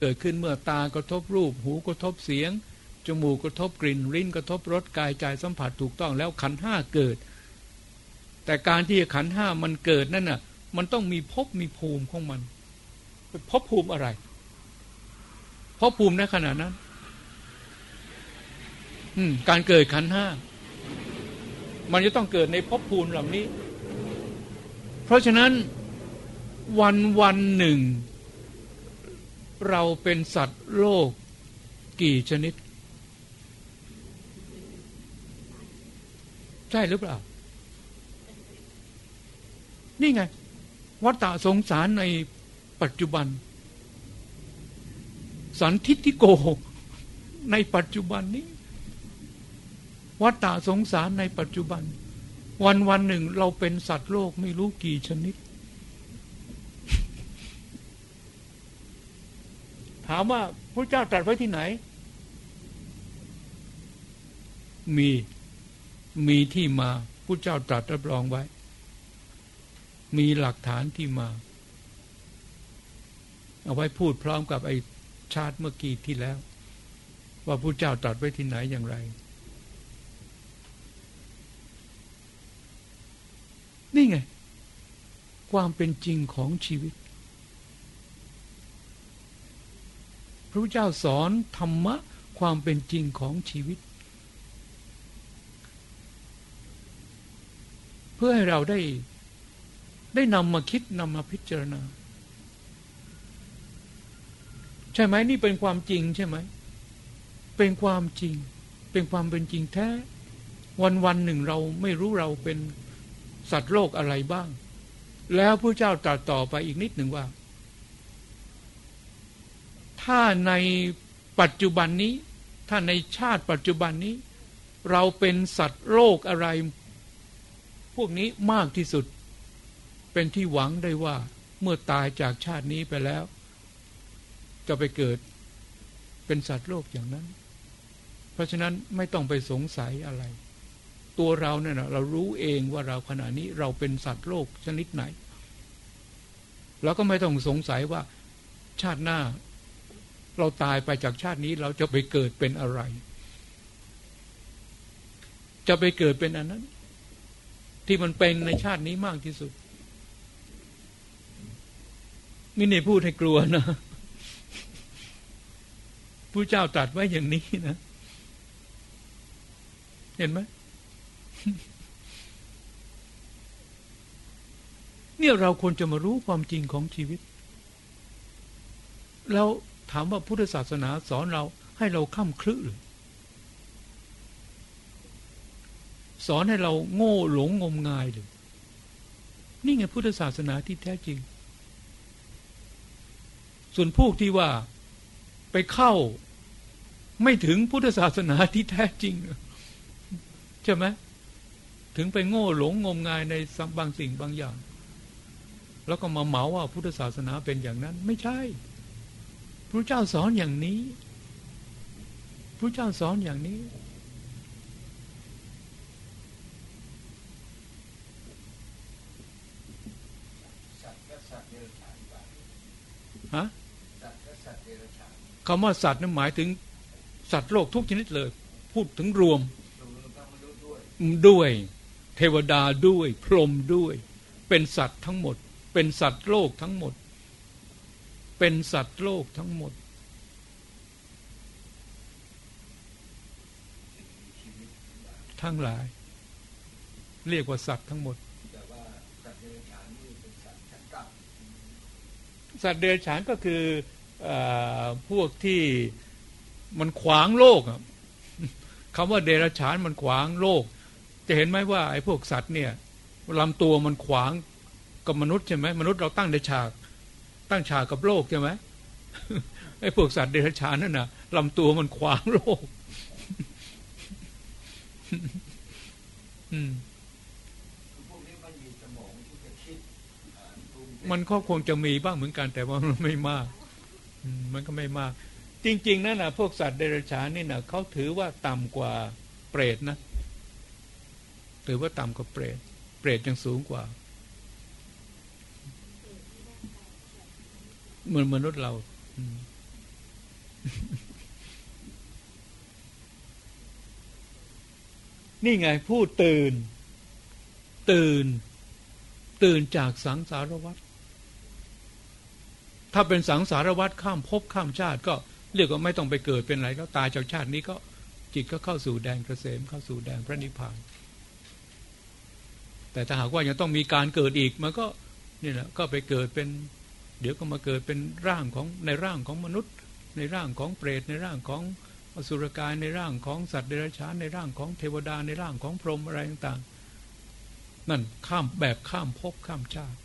เกิดขึ้นเมื่อตากระทบรูป หูกระทบเสียง จมูกกระทบกลิ่นลิ้นกระทบรสกายใจสัมผัสถูกต้องแล้วขันห้าเกิด แต่การที่ขันห้ามันเกิดนั่นน่ะ มันต้องมีภพมีภูมิของมันภพภูมิอะไรภพภูมิในขณะนั้นการเกิดขันห้ามันจะต้องเกิดในภพภูมิเหล่านี้ เพราะฉะนั้นวันวันหนึ่ง เราเป็นสัตว์โลกกี่ชนิด ใช่หรือเปล่า นี่ไง วัฏฏะสงสารในปัจจุบัน สันทิติโก ในปัจจุบันนี้ วัฏฏะสงสารในปัจจุบัน วันวันหนึ่งเราเป็นสัตว์โลกไม่รู้กี่ชนิด ถามว่าพระเจ้าตรัสไว้ที่ไหน มีมีที่มาพระเจ้าตรัสรับรองไว้ มีหลักฐานที่มา เอาไว้พูดพร้อมกับไอ้ชาติเมื่อกี้ที่แล้ว ว่าพระเจ้าตรัสไว้ที่ไหนอย่างไร นี่ไง ความเป็นจริงของชีวิต พระพุทธเจ้าสอนธรรมะความเป็นจริงของชีวิต เพื่อให้เราได้ได้นำมาคิดนำมาพิจารณา ใช่ไหมนี่เป็นความจริงใช่ไหม เป็นความจริง เป็นความเป็นจริงแท้ วันวันหนึ่งเราไม่รู้เราเป็นสัตว์โลกอะไรบ้าง แล้วพระเจ้าตรัสต่อไปอีกนิดหนึ่งว่า ถ้าในปัจจุบันนี้ ถ้าในชาติปัจจุบันนี้ เราเป็นสัตว์โลกอะไร พวกนี้มากที่สุด เป็นที่หวังได้ว่าเมื่อตายจากชาตินี้ไปแล้ว จะไปเกิดเป็นสัตว์โลกอย่างนั้น เพราะฉะนั้นไม่ต้องไปสงสัยอะไร ตัวเราเนี่ยนะเรารู้เองว่าเราขณะนี้เราเป็นสัตว์โลกชนิดไหนเราก็ไม่ต้องสงสัยว่าชาติหน้า เราตายไปจากชาตินี้เราจะไปเกิดเป็นอะไร จะไปเกิดเป็นอันนั้น ที่มันเป็นในชาตินี้มากที่สุดไม่ได้พูดให้กลัวนะผู้เจ้าตรัสไว้อย่างนี้นะ เห็นไหมเนี่ยเราควรจะมารู้ความจริงของชีวิต แล้ว ถามว่าพุทธศาสนาสอนเราให้เราข้ามคลึหรือสอนให้เราโง่หลงงมงายหรือนี่ไงพุทธศาสนาที่แท้จริง ส่วนพวกที่ว่าไปเข้า ไม่ถึงพุทธศาสนาที่แท้จริงใช่ไหมถึงไปโง่หลงงมงายในบางสิ่งบางอย่าง แล้วก็มาเหมาว่าพุทธศาสนาเป็นอย่างนั้น ไม่ใช่ พระเจ้าสอนอย่างนี้พระเจ้าสอนอย่างนี้ ฮะคำว่าสัตว์นั้นหมายถึงสัตว์โลกทุกชนิดเลย พูดถึงรวม ด้วย เทวดาด้วย พรหมด้วย เป็นสัตว์ทั้งหมด เป็นสัตว์โลกทั้งหมด เป็นสัตว์โลกทั้งหมด ทั้งหลาย เรียกว่าสัตว์ทั้งหมด สัตว์เดรัจฉานก็คืออพวกที่มันขวางโลกคำว่าเดรัจฉานมันขวางโลก จะเห็นไหมว่าไอ้พวกสัตว์เนี่ยลำตัวมันขวางกับมนุษย์ใช่ไหมมนุษย์เราตั้งในฉาก ตั้งฉากกับโลกใช่ไหมไอ้พวกสัตว์เดรัจฉานนั่นน่ะลำตัวมันขวางโลกมันก็คงจะมีบ้างเหมือนกัน แต่ว่ามันไม่มากมันก็ไม่มาก จริง ๆนั่นนะพวกสัตว์เดรัจฉานนี่นะเขาถือว่าต่ำกว่าเปรตนะถือว่าต่ำกว่าเปรตเปรตยังสูงกว่า เหมือนมนุษย์เรานี่ไงผู้ตื่น ตื่น ตื่นจากสังสารวัฏถ้าเป็นสังสารวัฏข้ามภพข้ามชาติ ก็เรียกว่าไม่ต้องไปเกิดเป็นอะไรแล้วตายจากชาตินี้ก็จิตก็เข้าสู่แดนกระเสมเข้าสู่แดนพระนิพพาน แต่ถ้าหากว่ายังต้องมีการเกิดอีกมันก็นี่แหละก็ไปเกิดเป็น เดี๋ยวก็มาเกิดเป็นร่างของในร่างของมนุษย์ ในร่างของเปรตในร่างของอสุรกายในร่างของสัตว์เดรัจฉานในร่างของเทวดาในร่างของพรหมอะไรต่างๆ นั่นข้ามแบบข้ามภพข้ามชาติ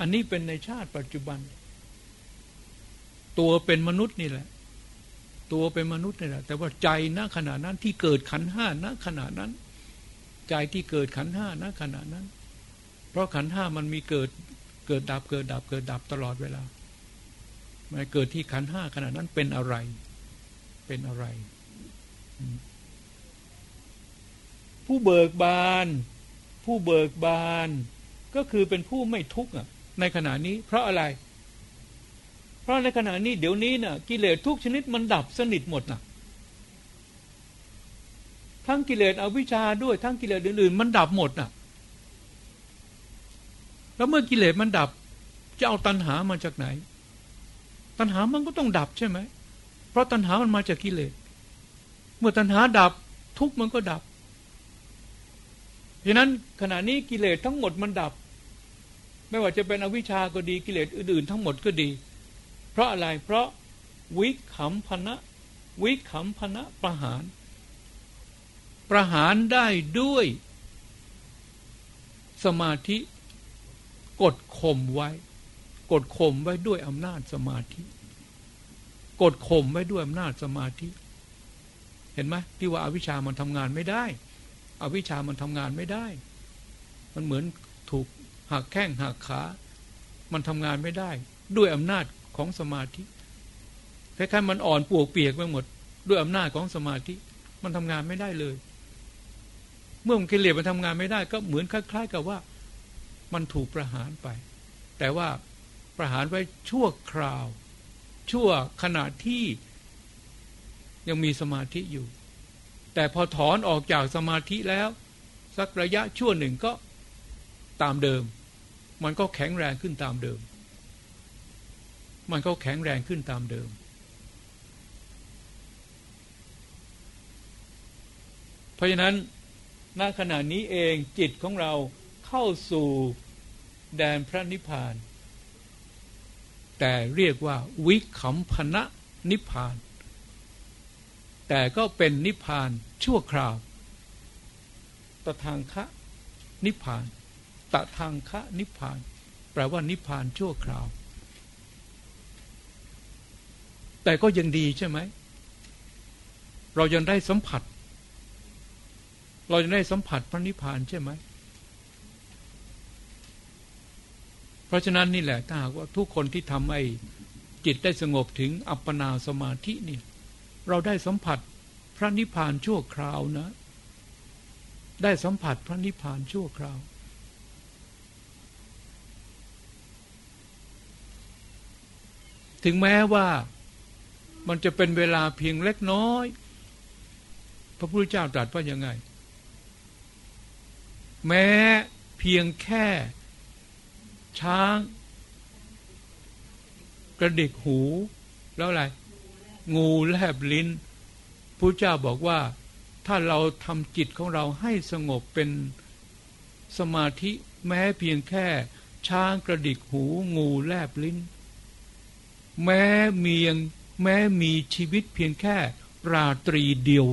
อันนี้เป็นในชาติปัจจุบัน ตัวเป็นมนุษย์นี่แหละ ตัวเป็นมนุษย์นี่แหละ แต่ว่าใจณขณะนั้นที่เกิดขันห้าณขณะนั้น ใจที่เกิดขันห้าณขณะนั้น เพราะขันห้ามันมีเกิด กิดดับเกิดดับเกิดดับตลอดเวลามันเกิดที่ขันห้าขณะนั้นเป็นอะไร เป็นอะไร ผู้เบิกบาน ผู้เบิกบาน ก็คือเป็นผู้ไม่ทุกข์ในขณะนี้ เพราะอะไร เพราะในขณะนี้เดี๋ยวนี้นะ่ะ กิเลสทุกชนิดมันดับสนิทหมดนะทั้งกิเลสอวิชชาด้วยทั้งกิเลสอื่นๆ มันดับหมดน่ะ แล้วเมื่อกิเลสมันดับ จะเอาตัณหามาจากไหน ตัณหามันก็ต้องดับใช่ไหม เพราะตัณหามันมาจากกิเลส เมื่อตัณหาดับทุกมันก็ดับฉะนั้นขณะนี้กิเลสทั้งหมดมันดับ ไม่ว่าจะเป็นอวิชาก็ดีกิเลสอื่นๆ ทั้งหมดก็ดี เพราะอะไรเพราะวิขำพนะวิขำพนะประหาร ประหารได้ด้วยสมาธิ กดข่มไว้ กดข่มไว้ด้วยอำนาจสมาธิ กดข่มไว้ด้วยอำนาจสมาธิ เห็นไหมที่ว่าอาวิชามันทำงานไม่ได้ อวิชามันทำงานไม่ได้ มันเหมือนถูกหักแข้งหักขา มันทำงานไม่ได้ ด้วยอำนาจของสมาธิคล้ายๆมันอ่อนปวกเปียกไปหมด ด้วยอำนาจของสมาธิ มันทำงานไม่ได้เลย เมื่อมันกิเลสมันทำงานไม่ได้ ก็เหมือนคล้าย ๆ กับว่า มันถูกประหารไป แต่ว่าประหารไว้ชั่วคราว ชั่วขณะที่ยังมีสมาธิอยู่ แต่พอถอนออกจากสมาธิแล้ว สักระยะชั่วหนึ่งก็ตามเดิม มันก็แข็งแรงขึ้นตามเดิม มันก็แข็งแรงขึ้นตามเดิม เพราะฉะนั้นณขณะนี้เองจิตของเรา เข้าสู่แดนพระนิพพาน แต่เรียกว่าวิขำพนะนิพพาน แต่ก็เป็นนิพพานชั่วคราว ตทางคะนิพพาน ตทางคะนิพพาน แปลว่านิพพานชั่วคราว แต่ก็ยังดีใช่ไหม เรายังได้สัมผัส เราจะได้สัมผัสพระนิพพานใช่ไหมเพ ราะฉะนั้นนี่แหละถ้าหากว่าทุกคนที่ทำไอ้จิตได้สงบถึงอัปปนาสมาธินี่เราได้สัมผัสพระนิพพานชั่วคราวนะ ได้สัมผัสพระนิพพานชั่วคราว ถึงแม้ว่ามันจะเป็นเวลาเพียงเล็กน้อย พระพุทธเจ้าตรัสว่ายังไง แม้เพียงแค่ ช้าง กระดิกหู แล้วอะไร งูแลบลิ้นพระเจ้าบอกว่า ถ้าเราทำจิตของเราให้สงบเป็นสมาธิแม้เพียงแค่ ช้างกระดิกหู งูแลบลิ้น แม้เมียงแม้มีชีวิตเพียงแค่ราตรีเดียว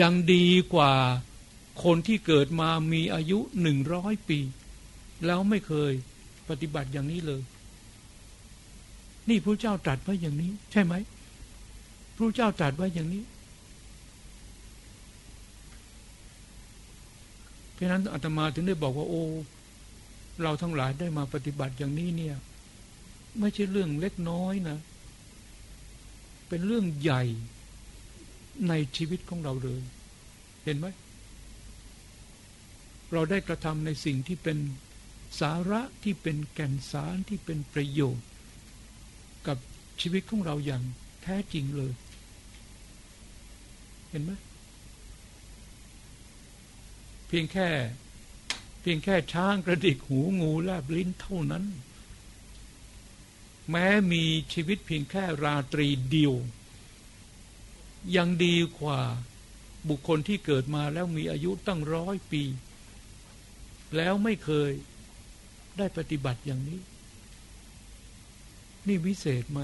ยังดีกว่าคนที่เกิดมามีอายุหนึ่งร้อยปี แล้วไม่เคยปฏิบัติอย่างนี้เลย นี่พระเจ้าตรัสไว้อย่างนี้ ใช่ไหมพระเจ้าตรัสไว้อย่างนี้เพราะนั้นอาตมาถึงได้บอกว่าโอ้เราทั้งหลายได้มาปฏิบัติอย่างนี้เนี่ย ไม่ใช่เรื่องเล็กน้อยนะ เป็นเรื่องใหญ่ในชีวิตของเราเลย เห็นไหม เราได้กระทำในสิ่งที่เป็น สาระที่เป็นแก่นสารที่เป็นประโยชน์ กับชีวิตของเราอย่างแท้จริงเลย เห็นไหมเพียงแค่ เพียงแค่ช้างกระดิกหูงูแลบลิ้นเท่านั้น แม้มีชีวิตเพียงแค่ราตรีเดียว ยังดีกว่าบุคคลที่เกิดมาแล้วมีอายุตั้งร้อยปี แล้วไม่เคย ได้ปฏิบัติอย่างนี้ นี่วิเศษไหม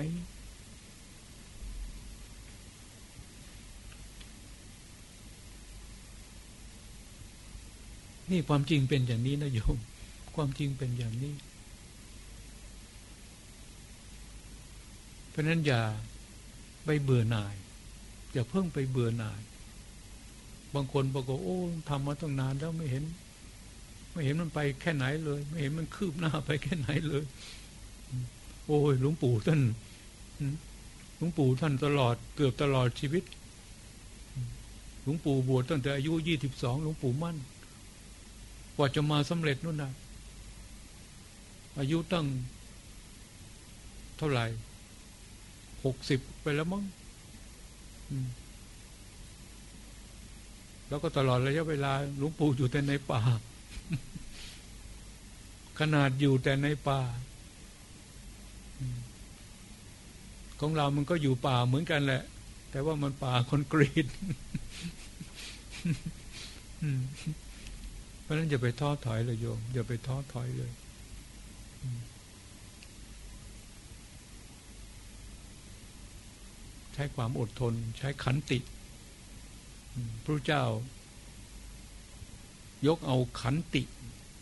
นี่ความจริงเป็นอย่างนี้นะโยม ความจริงเป็นอย่างนี้ เพราะนั้นอย่าไปเบื่อหน่าย อย่าเพิ่งไปเบื่อหน่าย บางคนบอกว่าโอ้ทำมาตั้งนานแล้วไม่เห็น ไม่เห็นมันไปแค่ไหนเลย ไม่เห็นมันคืบหน้าไปแค่ไหนเลย โอ้ยหลวงปู่ท่านหลวงปู่ท่านตลอดเกือบตลอดชีวิตหลวงปู่บวชตั้งแต่อายุยี่สิบสองหลวงปู่มั่นกว่าจะมาสำเร็จนู่นนะอายุตั้ง เท่าไหร่หกสิบไปแล้วมั้งแล้วก็ตลอดระยะเวลาหลวงปู่อยู่แต่ในป่า ขนาดอยู่แต่ในป่า ของเรามันก็อยู่ป่าเหมือนกันแหละ แต่ว่ามันป่าคอนกรีตเพราะฉะนั้นอย่าไปท้อถอยเลยโยม อย่าไปท้อถอยเลยใช้ความอดทน ใช้ขันติพระเจ้า ยกเอาขันติ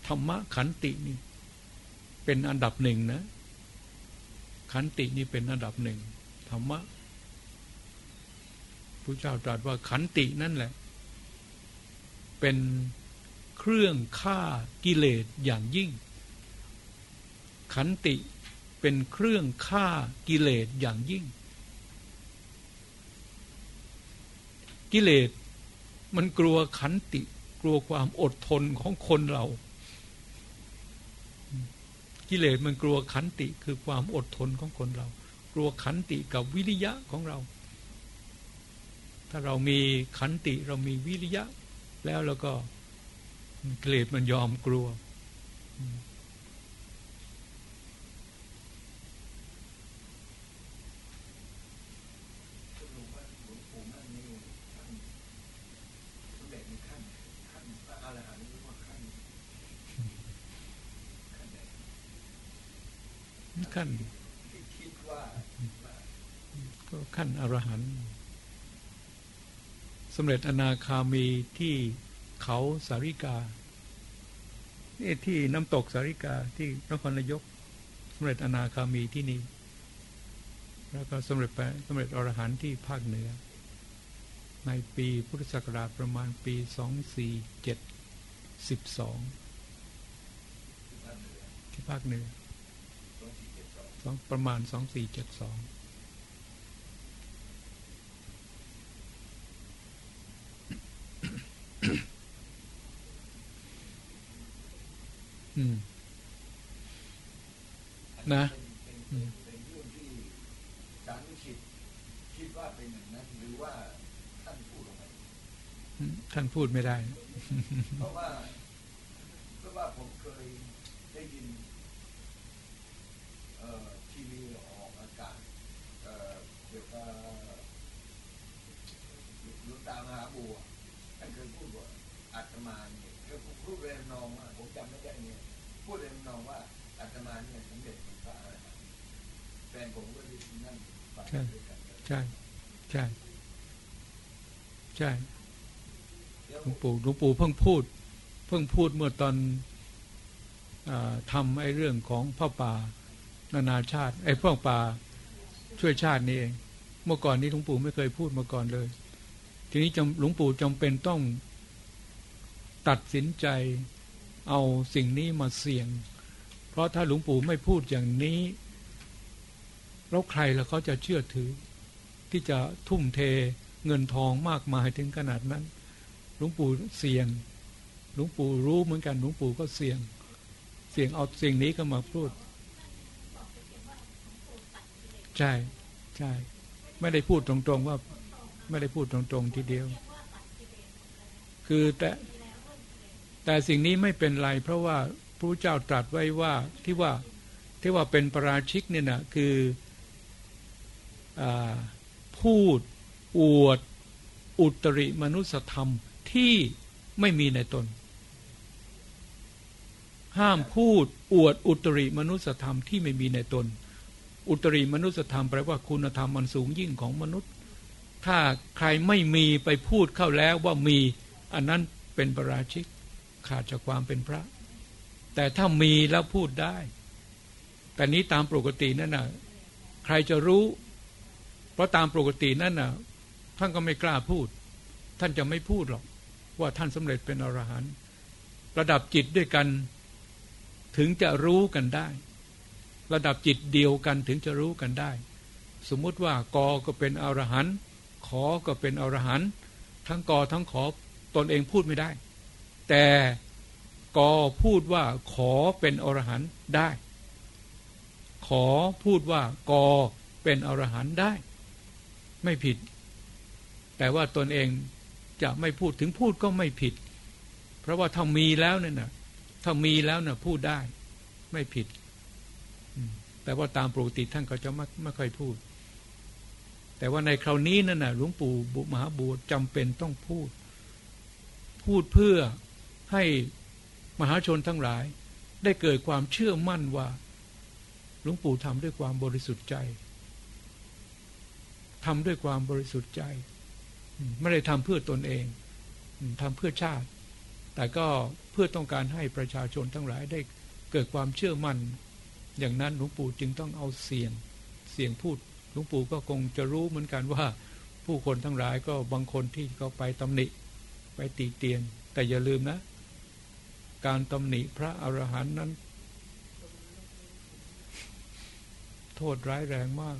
ธรรมะขันตินี่เป็นอันดับหนึ่งนะ ขันตินี่เป็นอันดับหนึ่งธรรมะพระเจ้าตรัสว่าขันตินั่นแหละ เป็นเครื่องฆ่ากิเลสอย่างยิ่ง ขันติเป็นเครื่องฆ่ากิเลสอย่างยิ่ง กิเลสมันกลัวขันติ กลัวความอดทนของคนเรา กิเลสมันกลัวขันติคือความอดทนของคนเรา กลัวขันติกับวิริยะของเรา ถ้าเรามีขันติเรามีวิริยะ แล้วแล้วก็กิเลสมันยอมกลัว ขั้นก็ขั้นอรหันต์สำเร็จอนาคามีที่เขาสาริกานี่ที่น้ำตกสาริกาที่นครนายกสำเร็จอนาคามีที่นี่ แล้วก็สำเร็จไปสำเร็จอรหันต์ที่ภาคเหนือ ในปีพุทธศักราชประมาณปีสองสี่เจ็ดสิบสองที่ภาคเหนือ องประมาณสองสี่เจ็ดสองนะเป็นเรื่องที่ารวิชิตคิดว่าเป็นอย่างนั้นหรือว่าท่านพูดออกมาท่านพูดไม่ได้ เพราะว่าเพราะว่าผมเคยได้ยิน ทีวีออกอากาศเกี่ยวกับลุตามหาบัวท่านเคยพูดว่าอาตมาเนี่ยก็พูดเรื่องนองผมจำไม่ได้เนี่ยพูดเรื่องนองว่าอาตมาเนี่ยสมเด็จพระอรหันต์แฟนผมก็ได้นั่งฟังด้วยกันใช่ใช่ใช่หลวงปู่หลวงปู่เพิ่งพูด เพิ่งพูดเมื่อตอนอทำไอ้เรื่องของพ่อป่า นานาชาติ ไอ้พวกป่าช่วยชาตินี่เอง เมื่อก่อนนี้หลวงปู่ไม่เคยพูดมาก่อนเลย ทีนี้หลวงปู่จำเป็นต้องตัดสินใจเอาสิ่งนี้มาเสี่ยง เพราะถ้าหลวงปู่ไม่พูดอย่างนี้แล้วใครล้วเขาจะเชื่อถือ ที่จะทุ่มเทเงินทองมากมายถึงขนาดนั้น หลวงปู่เสี่ยง หลวงปู่รู้เหมือนกัน หลวงปู่ก็เสี่ยง เสี่ยงเอาสิ่งนี้ก็มาพูด ใช่ใช่ ไม่ได้พูดตรงๆว่า ไม่ได้พูดตรงๆทีเดียว คือแต่แต่สิ่งนี้ไม่เป็นไร เพราะว่าพระเจ้าตรัสไว้ว่าที่ว่าที่ว่าเป็นประราชิกเนี่ยนะคืออพูดอวด อุตริมนุสธรรมที่ไม่มีในตน ห้ามพูดอวดอุตริมนุสธรรมที่ไม่มีในตน อุตริมนุสธรรมแปลว่าคุณธรรมมันสูงยิ่งของมนุษย์ ถ้าใครไม่มีไปพูดเข้าแล้วว่ามี อันนั้นเป็นประราชิกขาดจากความเป็นพระ แต่ถ้ามีแล้วพูดได้ แต่นี้ตามปกตินั่นน่ะใครจะรู้ เพราะตามปกตินั่นน่ะท่านก็ไม่กล้าพูด ท่านจะไม่พูดหรอก ว่าท่านสำเร็จเป็นอรหันต์ระดับจิตด้วยกัน ถึงจะรู้กันได้ ระดับจิตเดียวกันถึงจะรู้กันได้ สมมุติว่ากอก็เป็นอรหันต์ขอก็เป็นอรหันต์ทั้งกอทั้งขอตนเองพูดไม่ได้ แต่กอพูดว่าขอเป็นอรหันต์ได้ ขอพูดว่ากอเป็นอรหันต์ได้ ไม่ผิด แต่ว่าตนเองจะไม่พูดถึงพูดก็ไม่ผิด เพราะว่าถ้ามีแล้วเนี่ยนะถ้ามีแล้วนะพูดได้ ไม่ผิด แต่ว่าตามปกติท่านก็จะไม่ไม่ค่อยพูด แต่ว่าในคราวนี้นั่นนะหลวงปู่บุมหาบูรจำเป็นต้องพูด พูดเพื่อให้มหาชนทั้งหลาย ได้เกิดความเชื่อมั่นว่าหลวงปู่ทำด้วยความบริสุทธิ์ใจทำด้วยความบริสุทธิ์ใจ ไม่ได้ทำเพื่อตนเองทำเพื่อชาติ แต่ก็เพื่อต้องการให้ประชาชนทั้งหลายได้เกิดความเชื่อมั่น อย่างนั้นหลวงปู่จึงต้องเอาเสียงเสียงพูดหลวงปู่ก็คงจะรู้เหมือนกันว่า ผู้คนทั้งหลายก็บางคนที่เขาไปตำหนิไปตีเตียน แต่อย่าลืมนะ การตำหนิพระอรหันต์นั้น โทษร้ายแรงมาก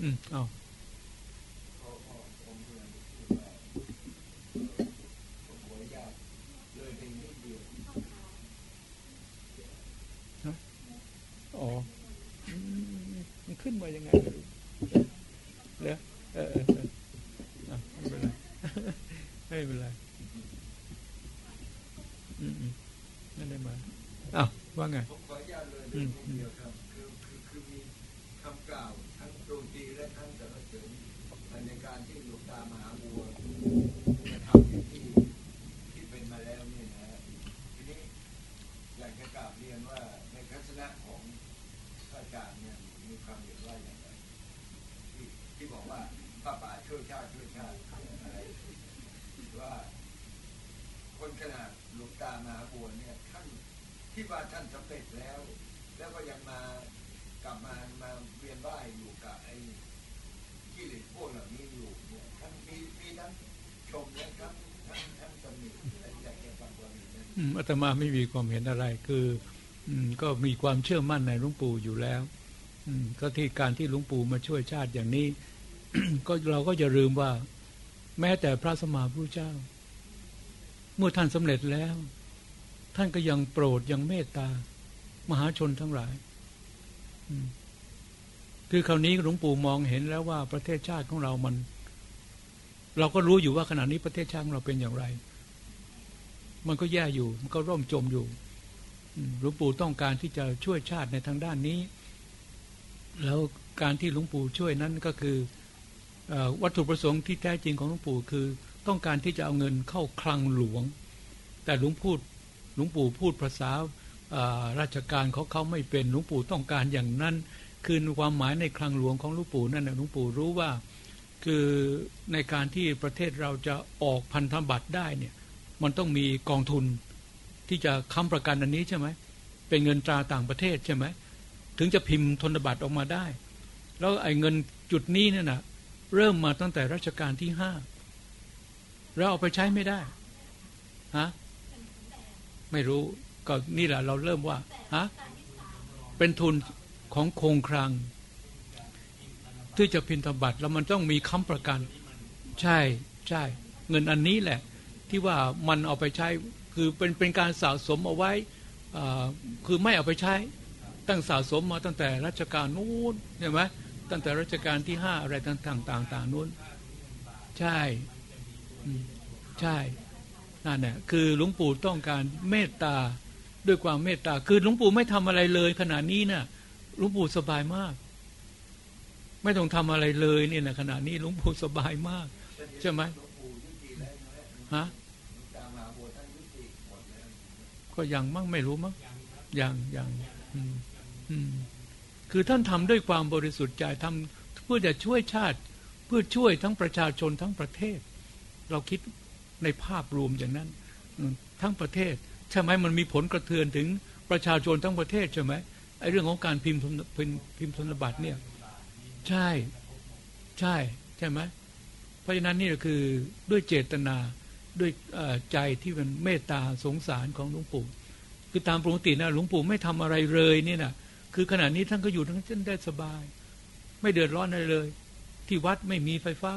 อืมเอา อ๋อมันขึ้นมายังไงเหรอเออเออไม่เป็นไรอืมนั่นได้มาอ้าวว่าไงผมขออนุญาตเลยเดียวครับคือคือคือมีคำกล่าวทั้งโจมตีและทั้งสรรเสริญในการที่หลวงตามหาบัวจะทำที่ที่เป็นมาแล้วนี่นะทีนี้อยากจะกราบเรียนว่าในทัศนะของอาจารย์เนี่ยมีความเห็นว่าอย่างไรที่ที่บอกว่าป้าป่าช่วยชาติช่วยชาติคนขนาดหลวงตามาบวชเนี่ยท่านที่ ว่าท่านสำเร็จแล้ว แล้วก็ยังมากลับมามาเวียนว่ายอยู่กับไอ้กิเลสพวกเหล่านี้อยู่เนี่ยท่านมีมีทั้งชมและทั้งทั้งทั้งตำหนิอยากจะฟังความเห็นนั้นอาตมาไม่มีความเห็นอะไรคือก็มีความเชื่อมั่นในหลวงปู่อยู่แล้วก็ที่การที่หลวงปู่มาช่วยชาติอย่างนี้ ก็เราก็จะลืมว่า แม้แต่พระสมมาพระเจ้า เมื่อท่านสำเร็จแล้ว ท่านก็ยังโปรดยังเมตตา มหาชนทั้งหลาย คือคราวนี้หลวงปู่มองเห็นแล้วว่าประเทศชาติของเรามัน เราก็รู้อยู่ว่าขณะนี้ประเทศชาติของเราเป็นอย่างไร มันก็แย่อยู่ มันก็ร่มจมอยู่หลวงปู่ต้องการที่จะช่วยชาติในทางด้านนี้ แล้วการที่หลวงปู่ช่วยนั้นก็คือวัตถุประสงค์ที่แท้จริงของหลวงปู่คือ ต้องการที่จะเอาเงินเข้าคลังหลวง แต่หลวงพูด หลวงปู่พูดภาษาราชการเขาเขาไม่เป็นหลวงปู่ต้องการอย่างนั้น คือความหมายในคลังหลวงของหลวงปู่นั่นหลวงปู่รู้ว่าคือในการที่ประเทศเราจะออกพันธบัตรได้เนี่ยมันต้องมีกองทุนที่จะค้ำประกันอันนี้ใช่ไหมเป็นเงินตราต่างประเทศใช่ไหมถึงจะพิมพ์ธนบัตรออกมาได้ แล้วไอ้เงินจุดนี้เนี่ยนะเริ่มมาตั้งแต่รัชกาลที่ห้าเราเอาไปใช้ไม่ได้ฮะ ไม่รู้ก็นี่แหละเราเริ่มว่าฮะเป็นทุนของโครงครัง ที่จะพินธบัตรแล้วมันต้องมีค้ำประกัน ใช่ใช่เงินอันนี้แหละ ที่ว่ามันเอาไปใช้คือเป็นเป็นการสะสมเอาไว้คือไม่เอาไปใช้ตั้งสะสมมาตั้งแต่รัชกาลนู้นเห็นไหมตั้งแต่รัชกาลที่ห้าอะไรต่างๆต่างๆนู้น ใช่ใช่ นั่นแหละคือหลวงปู่ต้องการเมตตาด้วยความเมตตา คือหลวงปู่ไม่ทำอะไรเลย ขณะนี้นะ่ะหลวงปู่สบายมาก ไม่ต้องทำอะไรเลยเนี่ยนะขณะนี้หลวงปู่สบายมาก ใช่ไหมฮะหลวงตามหาบัวท่านยุติหมดแล้วก็ยังมั่งไม่รู้มั้งยังยังอืมอืมคือท่านทำด้วยความบริสุทธิ์ใจทำเพื่อจะช่วยชาติ เพื่อช่วยทั้งประชาชนทั้งประเทศ เราคิด ในภาพรวมอย่างนั้น ทั้งประเทศ ใช่ไหมมันมีผลกระเทือนถึงประชาชนทั้งประเทศใช่ไหมไอ้เรื่องของการพิมพ์ธนพิมพ์พิมพ์ธนบัตรเนี่ยใช่ใช่ใช่ไหมเพราะฉะนั้นนี่ก็คือด้วยเจตนาด้วยใจที่มันเมตตาสงสารของหลวงปู่คือตามปกตินะหลวงปู่ไม่ทำอะไรเลยนี่นะคือขณะนี้ท่านก็อยู่ทั้งเส้นได้สบาย ไม่เดือดร้อนอะไรเลย ที่วัดไม่มีไฟฟ้า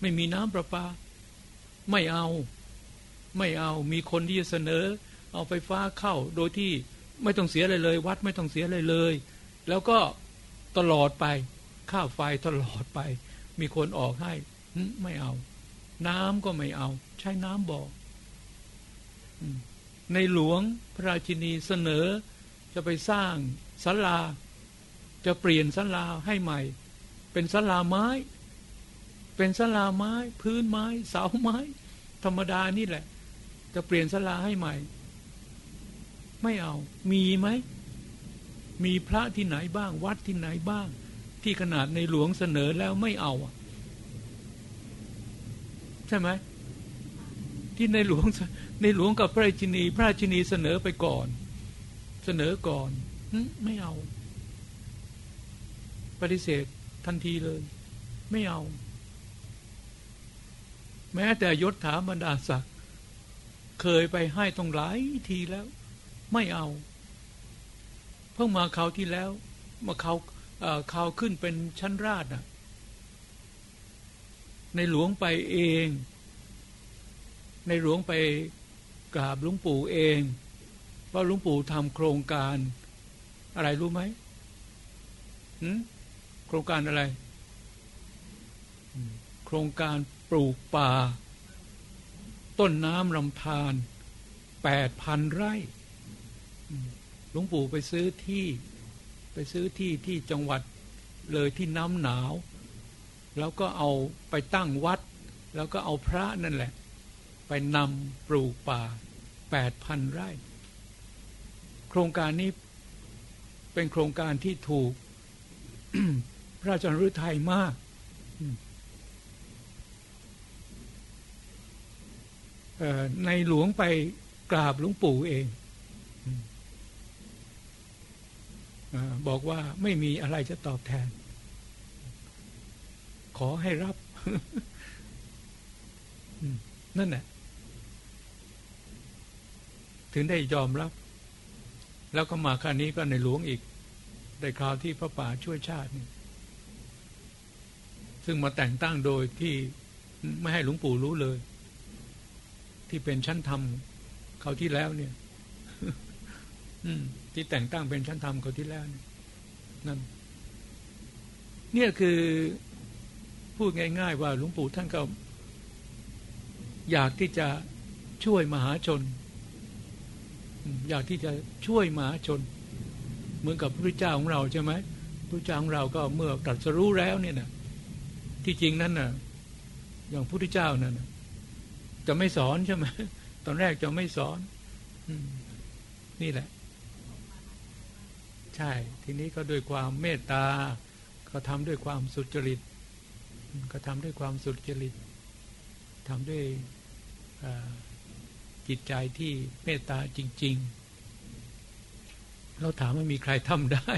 ไม่มีน้ำประปา ไม่เอา ไม่เอามีคนที่จะเสนอ เอาไฟฟ้าเข้าโดยที่ไม่ต้องเสียอะไรเลย วัดไม่ต้องเสียอะไรเลย แล้วก็ตลอดไปค่าไฟตลอดไป มีคนออกให้ไม่เอา น้ำก็ไม่เอา ใช้น้ำบออืมในหลวงพระราชินีเสนอ จะไปสร้างศาลา จะเปลี่ยนศาลาให้ใหม่ เป็นศาลาไม้ เป็นศาลาไม้ พื้นไม้ เสาไม้ ธรรมดานี่แหละ จะเปลี่ยนศาลาให้ใหม่ ไม่เอา มีไหม มีพระที่ไหนบ้าง วัดที่ไหนบ้าง ที่ขนาดในหลวงเสนอแล้วไม่เอาใช่ไหมที่ในหลวงในหลวงกับพระราชินี พระราชินีเสนอไปก่อน เสนอก่อนไม่เอา ปฏิเสธทันทีเลย ไม่เอา แม้แต่ยศถาบรรดาศักดิ์เคยไปให้ต้องหลายทีแล้ว ไม่เอา เพิ่งมาคราวที่แล้ว มาเขาเอ่าวขึ้นเป็นชั้นราชน่ะในหลวงไปเอง ในหลวงไปกราบหลวงปู่เอง ว่าหลวงปู่ทำโครงการ อะไรรู้ไหมหืมโครงการอะไร โครงการ ปลูกป่า ต้นน้ำลำธารแปดพันไร่หลวงปู่ไปซื้อที่ไปซื้อที่ที่จังหวัดเลยที่น้ำหนาว แล้วก็เอาไปตั้งวัด แล้วก็เอาพระนั่นแหละ ไปนำปลูกป่าแปดพันไร่ โครงการนี้เป็นโครงการที่ถูก พระราชาฤทัยมากอืมเอ่อ ในหลวงไปกราบหลวงปู่เองบอกว่าไม่มีอะไรจะตอบแทน ขอให้รับ นั่นแหละถึงได้ยอมรับ แล้วก็มาคราวนี้ก็ในหลวงอีก ได้คราวที่พระป่าช่วยชาตินี่ซึ่งมาแต่งตั้งโดยที่ไม่ให้หลวงปู่รู้เลย ที่เป็นชั้นธรรมเขาที่แล้วเนี่ย อืม ที่แต่งตั้งเป็นชั้นธรรมเขาที่แล้วเนี่ยนั่นเนี่ยคือพูดง่าย ๆ ว่าหลวงปู่ท่านก็ อยากที่จะช่วยมหาชน อยากที่จะช่วยมหาชน เหมือนกับพระพุทธเจ้าของเราใช่ไหมพระพุทธเจ้าของเราก็เมื่อตรัสรู้แล้วเนี่ยนะที่จริงนั้นน่ะ อย่างพระพุทธเจ้านั่นนะ จะไม่สอนใช่ไหมตอนแรกจะไม่สอนนี่แหละ ใช่ ทีนี้ก็ด้วยความเมตตาก็ทำด้วยความสุจริต ก็ทำด้วยความสุจริตทำด้วยจิตใจที่เมตตาจริง ๆ เราถามว่ามีใครทำได้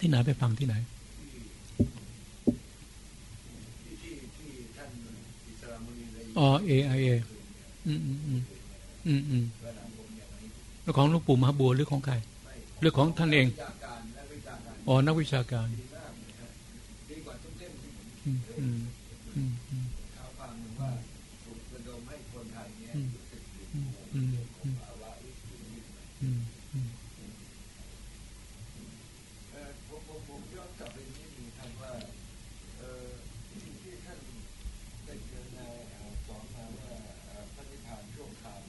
ที่ไหนไปฟังที่ไหนที่านอิสลามมุนีเลยอ๋อ AIA อืมอืมอืมอืมอืมแล้วของลวงปู่มหาบัวหรือของใครหรือของท่านเองวิชาการและวิชาการอ๋อ นักวิชาการอืมอืมอืม เขาฟังว่าถูกระดมให้คนไทยเนี่ยรู้สึกถึง อืม ของภาวะวิกฤตนี้ อืมอืม เอ่อผมผมผมย้อนกลับไปนิดนึงครับว่าเอ่อที่ที่ท่านได้เจอในเอ่อสอนมาว่าเอ่อพระนิพพานช่วงคราว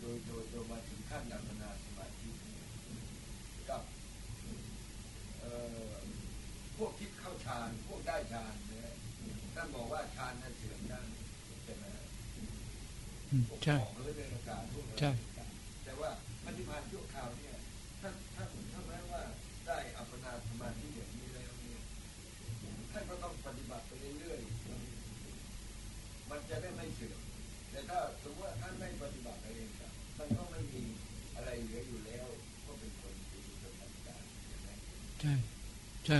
โดยโดยโดยมาถึงขั้นอัปปนาสมาธิกับเอ่อพวกที่เข้าฌานพวกได้ฌานเนี่ยท่านบอก ว่าฌานนั้นเสื่อมได้ใช่ไหมอืมพวกใช่ของเรื่องอากาศพวกอะไรใช่แต่ว่าปฏิภาณชั่วคราวเนี่ยท่านท่านถ้าแม้ว่าได้อัปปนาสมาธิอย่างนี้แล้วเนี่ยท่านก็ต้องปฏิบัติไปเรื่อยๆมันจะได้ไม่เสื่อมแต่ถ้าสมมติว่าท่านไม่ปฏิบัติเองครับมันก็ไม่มีอะไรเหลืออยู่แล้ว ก็เป็นคนที่ปฏิบัติการใช่ไหมใช่ใช่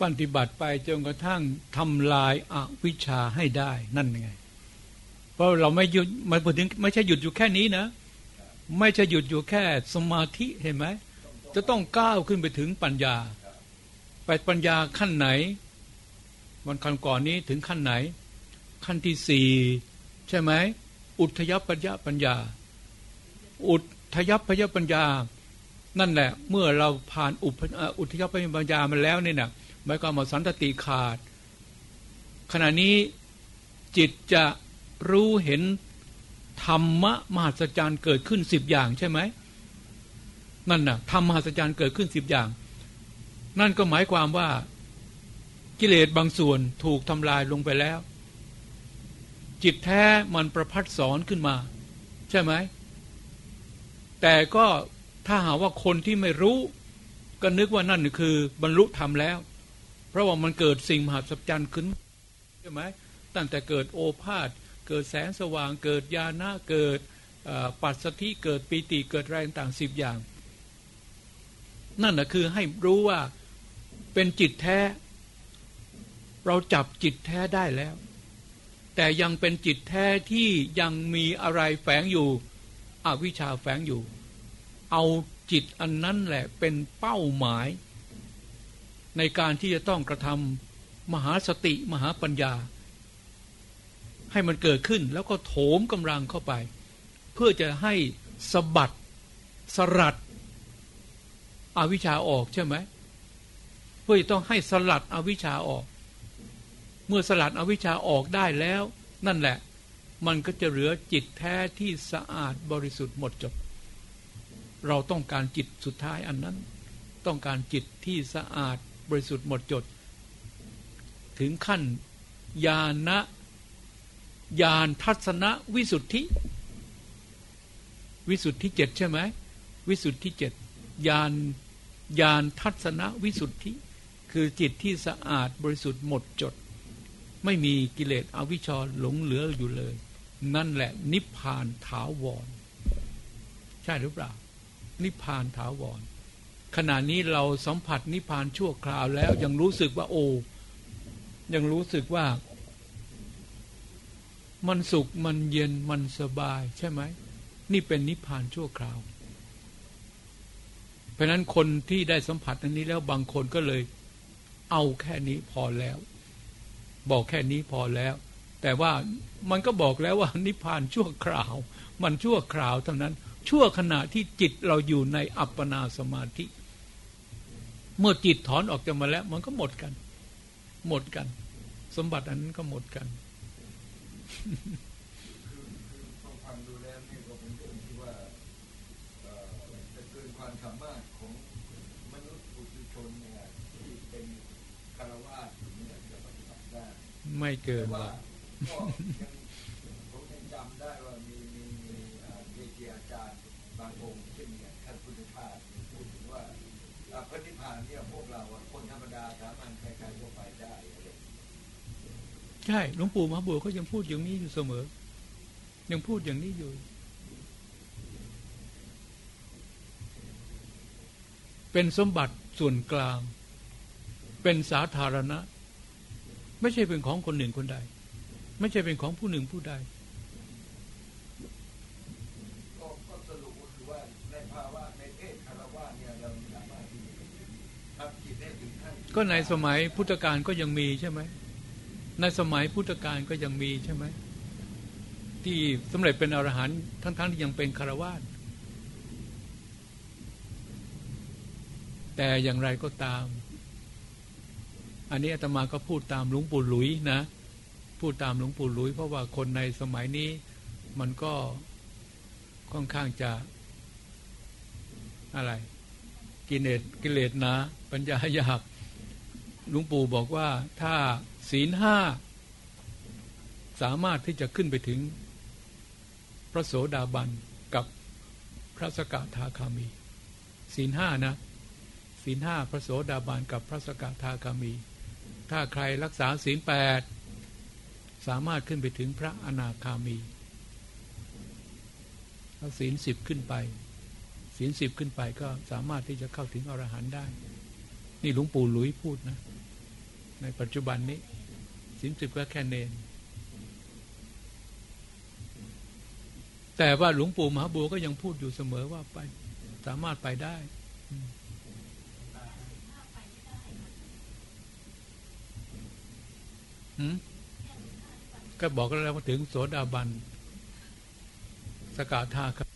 ปฏิบัติไปจนกระทั่งทำลายอาวิชชาให้ได้นั่นไง เพราะเราไม่หยุดไม่ถึงไม่ใช่หยุดอยู่แค่นี้นะ ไม่ใช่หยุดอยู่แค่สมาธิเห็นไหมจะต้องก้าวขึ้นไปถึงปัญญา ไปปัญญาขั้นไหน วันขั้นก่อนนี้ถึงขั้นไหน ขั้นที่สี่ใช่ไหมอุทยปัญญาปัญญา อุทยพยปัญญา นั่นแหละ เมื่อเราผ่านอุปอุทยพปัญญามาแล้วเนี่ยนะหมายความว่าสันตติขาด ขณะนี้จิตจะรู้เห็นธรรมะมหัศจรรย์เกิดขึ้นสิบอย่างใช่ไหมนั่นน่ะธรรมมหัศจรรย์เกิดขึ้นสิบอย่าง นั่นก็หมายความว่ากิเลสบางส่วนถูกทำลายลงไปแล้ว จิตแท้มันประพัดสอนขึ้นมา ใช่ไหมแต่ก็ ถ้าหาว่าคนที่ไม่รู้ ก็นึกว่านั่นคือบรรลุธรรมแล้ว เพราะว่ามันเกิดสิ่งมหัศจรรย์ขึ้นใช่ไหมตั้งแต่เกิดโอภาษเกิดแสงสว่างเกิดญาณเกิดปัสสธิเกิดปีติเกิดแรงต่างสิบอย่าง นั่นนะคือให้รู้ว่าเป็นจิตแท้ เราจับจิตแท้ได้แล้ว แต่ยังเป็นจิตแท้ที่ยังมีอะไรแฝงอยู่อวิชชาแฝงอยู่ เอาจิตอันนั้นแหละเป็นเป้าหมาย ในการที่จะต้องกระทำมหาสติมหาปัญญา ให้มันเกิดขึ้นแล้วก็โถมกำลังเข้าไป เพื่อจะให้สะบัดสลัดอวิชชาออกใช่ไหมเพื่อจะต้องให้สลัดอวิชชาออก เมื่อสลัดอวิชชาออกได้แล้ว นั่นแหละ มันก็จะเหลือจิตแท้ที่สะอาดบริสุทธิ์หมดจด เราต้องการจิตสุดท้ายอันนั้น ต้องการจิตที่สะอาดบริสุทธิ์หมดจด ถึงขั้นญาณญาณทัศนวิสุทธิ วิสุทธิเจ็ดใช่ไหมวิสุทธิเจ็ดญาณญาณทัศนวิสุทธิ คือจิตที่สะอาดบริสุทธิ์หมดจด ไม่มีกิเลสอวิชชาหลงเหลืออยู่เลย นั่นแหละนิพพานถาวร ใช่หรือเปล่า นิพพานถาวร ขณะนี้เราสัมผัสนิพพานชั่วคราวแล้วยังรู้สึกว่าโอ้ยังรู้สึกว่า มันสุขมันเย็นมันสบายใช่ไหม นี่เป็นนิพพานชั่วคราว เพราะนั้นคนที่ได้สัมผัสอันนี้แล้วบางคนก็เลย เอาแค่นี้พอแล้ว บอกแค่นี้พอแล้ว แต่ว่ามันก็บอกแล้วว่านิพพานชั่วคราว มันชั่วคราวเท่านั้น ชั่วขณะที่จิตเราอยู่ในอัปปนาสมาธิ เมื่อจิตถอนออกจากมาแล้ว มันก็หมดกัน หมดกัน สมบัติอันนั้นก็หมดกันคือคือพอฟั ใช่หลวงปู่มหาบัวเขายังพูดอย่างนี้อยู่เสมอ ยังพูดอย่างนี้อยู่ เป็นสมบัติส่วนกลาง เป็นสาธารณะ ไม่ใช่เป็นของคนหนึ่งคนใด ไม่ใช่เป็นของผู้หนึ่งผู้ใดก็สรุปก็คือว่าในภาวะในเพศคารวะเนี่ยเรามีหลายก็ในสมัยพุทธกาลก็ยังมีใช่ไหม ในสมัยพุทธกาลก็ยังมีใช่ไหมที่สำเร็จเป็นอรหันต์ทั้งๆที่ยังเป็นคารวาสแต่อย่างไรก็ตาม อันนี้อาตมาก็พูดตามหลวงปู่หลุยนะ พูดตามหลวงปู่หลุย เพราะว่าคนในสมัยนี้มันก็ค่อนข้างจะอะไร กิเลสกิเลสนะปัญญาหยาบ ลวงปู่บอกว่าถ้าศีลห้าสามารถที่จะขึ้นไปถึงพระโสดาบันกับพระสกทาคามี ศีลห้านะ ศีลห้าพระโสดาบันกับพระสกทาคามี ถ้าใครรักษาศีลแปดสามารถขึ้นไปถึงพระอนาคามีถ้าศีลสิบขึ้นไป ศีลสิบขึ้นไปก็สามารถที่จะเข้าถึงอรหันต์ได้ นี่หลวงปู่หลุยพูดนะ ในปัจจุบันนี้ศีลสิบก็แค่เนน แต่ว่าหลวงปู่มหาบัวก็ยังพูดอยู่เสมอว่าไป สามารถไปได้ก็บอกแล้วว่าถึงโสดาบัน สกาธาครับ